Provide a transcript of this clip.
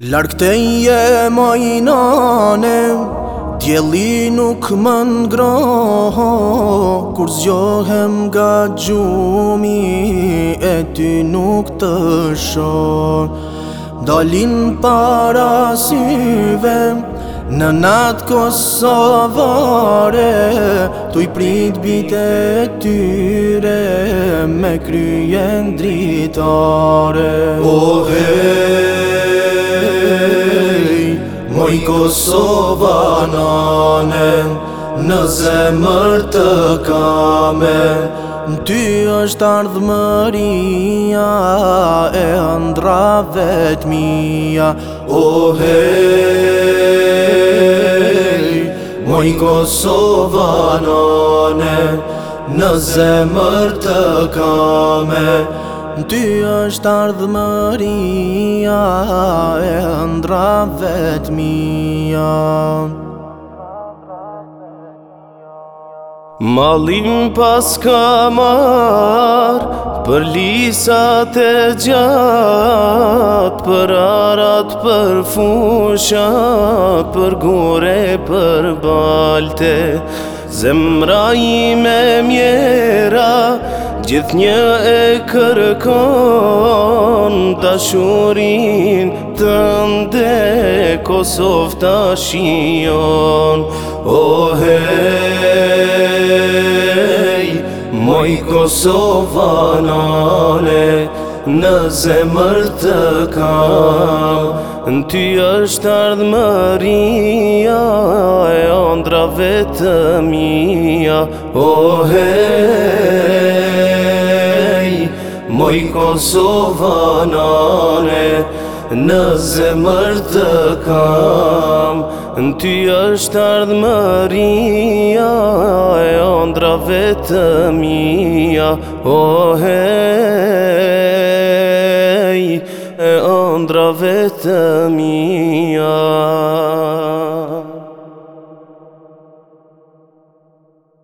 Larkë të je nane, djeli nuk më ngroho Kur zjohem nga gjumi, e ty nuk të shor Dalin para syve, në natë Kosovare Tu i prit bitë e tyre, me kryen dritare Ohe oh, Oj Kosova nane, në zemër të kame Në ty është ardhëmëria e andra vetëmia O oh, hej, moj Kosova nane, në zemër të kame Në ty është ardhëmëria e ndra vetëmia Malim pas marë, Për lisat e gjatë Për arat, për fusha Për gure, për balte Zemra i me mjera Zemra i me mjera Gjithë një e kërkon të shurin të ndë Kosovë të shion O hej, moj Kosova nane, në zemër të kam Në ty është ardhë mëria e andrave të mija O hej Oj Kosova nane Në zemër të kam Në ty është ardhë mëria E ondra vetë mija O hej E ondra vetë mija